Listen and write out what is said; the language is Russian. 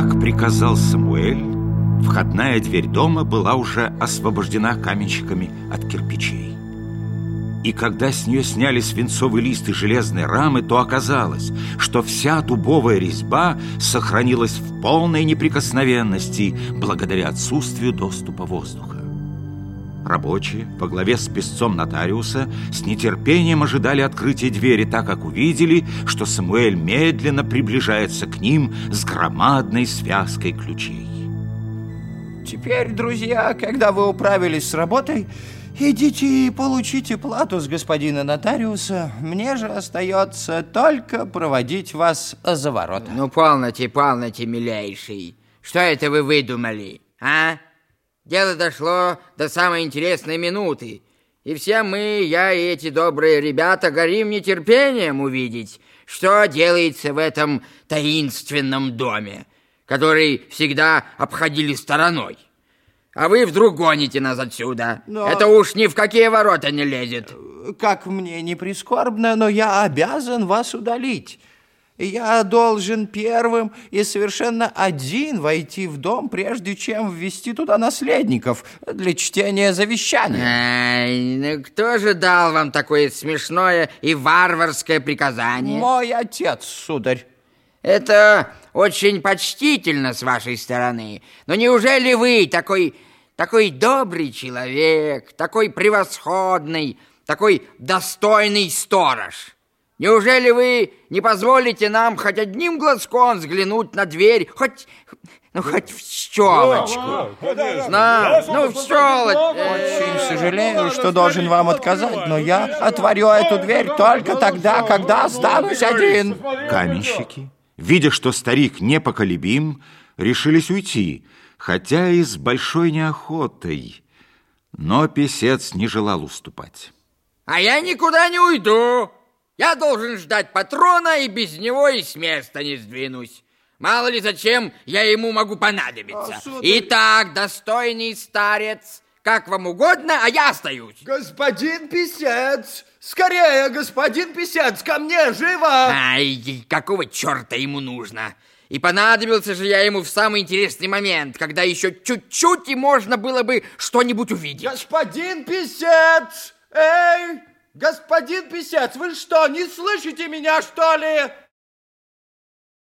Как приказал Самуэль, входная дверь дома была уже освобождена каменщиками от кирпичей. И когда с нее сняли свинцовый лист и железные рамы, то оказалось, что вся дубовая резьба сохранилась в полной неприкосновенности благодаря отсутствию доступа воздуха. Рабочие во главе с песцом нотариуса с нетерпением ожидали открытия двери, так как увидели, что Самуэль медленно приближается к ним с громадной связкой ключей. Теперь, друзья, когда вы управились с работой, идите и получите плату с господина нотариуса. Мне же остается только проводить вас за ворота. Ну, полноте, полноте, милейший. Что это вы выдумали, а? Дело дошло до самой интересной минуты. И все мы, я и эти добрые ребята, горим нетерпением увидеть, что делается в этом таинственном доме, который всегда обходили стороной. А вы вдруг гоните нас отсюда. Но... Это уж ни в какие ворота не лезет. Как мне не прискорбно, но я обязан вас удалить. Я должен первым и совершенно один войти в дом, прежде чем ввести туда наследников для чтения завещания. Ай, ну кто же дал вам такое смешное и варварское приказание? Мой отец, сударь. Это очень почтительно с вашей стороны. Но неужели вы такой, такой добрый человек, такой превосходный, такой достойный сторож? Неужели вы не позволите нам хоть одним глазком взглянуть на дверь, хоть, ну, хоть в щелочку? На, ну, в щелочку. Очень сожалею, что должен вам отказать, но я отворю эту дверь только тогда, когда останусь один. Каменщики, видя, что старик непоколебим, решились уйти, хотя и с большой неохотой. Но писец не желал уступать. А я никуда не уйду. Я должен ждать патрона, и без него и с места не сдвинусь. Мало ли зачем я ему могу понадобиться. А, Итак, достойный старец, как вам угодно, а я остаюсь. Господин писец, скорее, господин писец, ко мне, живо! Ай, какого черта ему нужно? И понадобился же я ему в самый интересный момент, когда еще чуть-чуть и можно было бы что-нибудь увидеть. Господин писец! Эй! Господин Писец, вы что, не слышите меня, что ли?